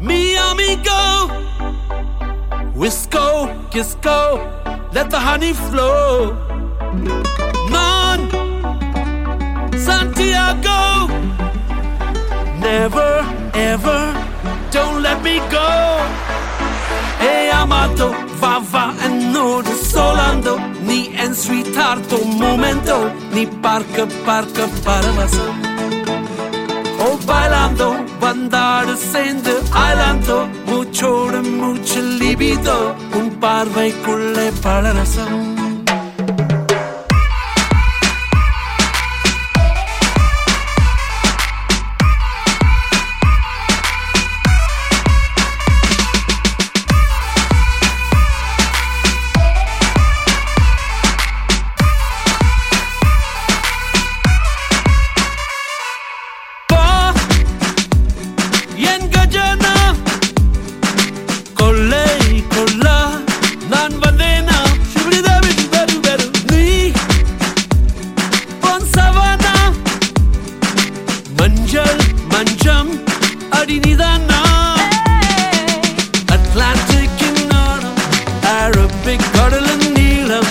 mi amigo. Wisco, Kisco, let the honey flow. Non, Santiago. Never, ever, don't let me go. Hey, amato, va, va, and the solando. Ni en sweethearto momento, ni parca, parca, paravasam. O bailando வந்தாடு சேர்ந்து ஆலாந்தோ மூச்சோடு மூச்சு லிபிதோ உன் பார்வைக்குள்ளே பலரசம் வா அடி நிதானா அட்லாண்டிக்கின் நாணம் Arabic கடலின் நீளம்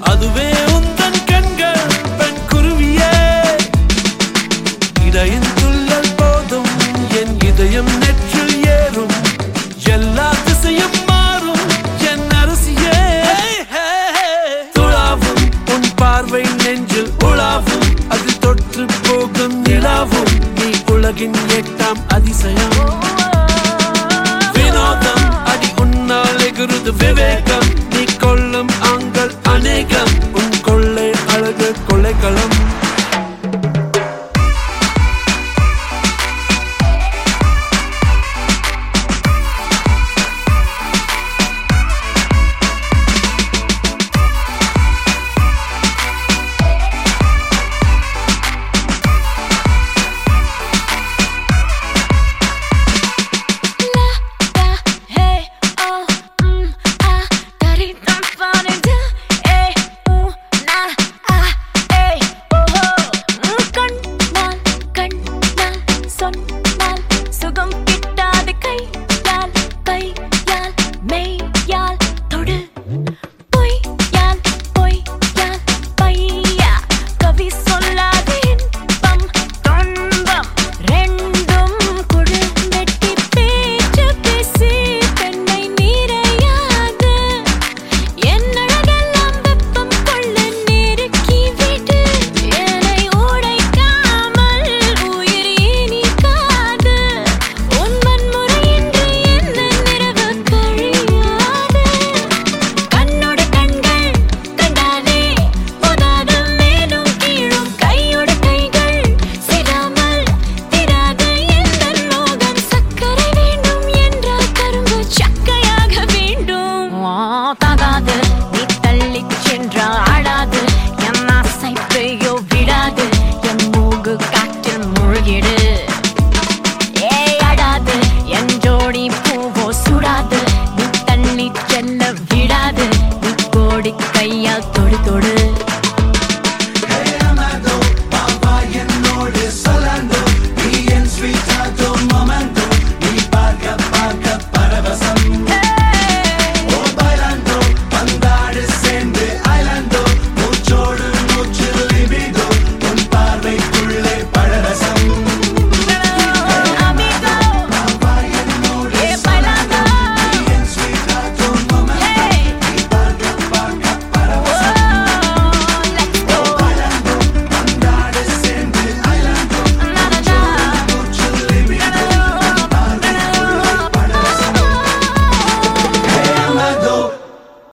அதுவே உந்தன் கண்கள் பெண் குருவியே. இடையின் துள்ளல் போதும் என் இதயம் நெற்றில் ஏறும். எல்லா திசையும் மாறும் என் அரசியே. துளாவும் உன் பார்வை நெஞ்சில் உலாவும் அது தொற்று போ உலகின் எட்டாம் அதிசயம். வினோதம் அடி உன்னால் எகுருது விவேகம்.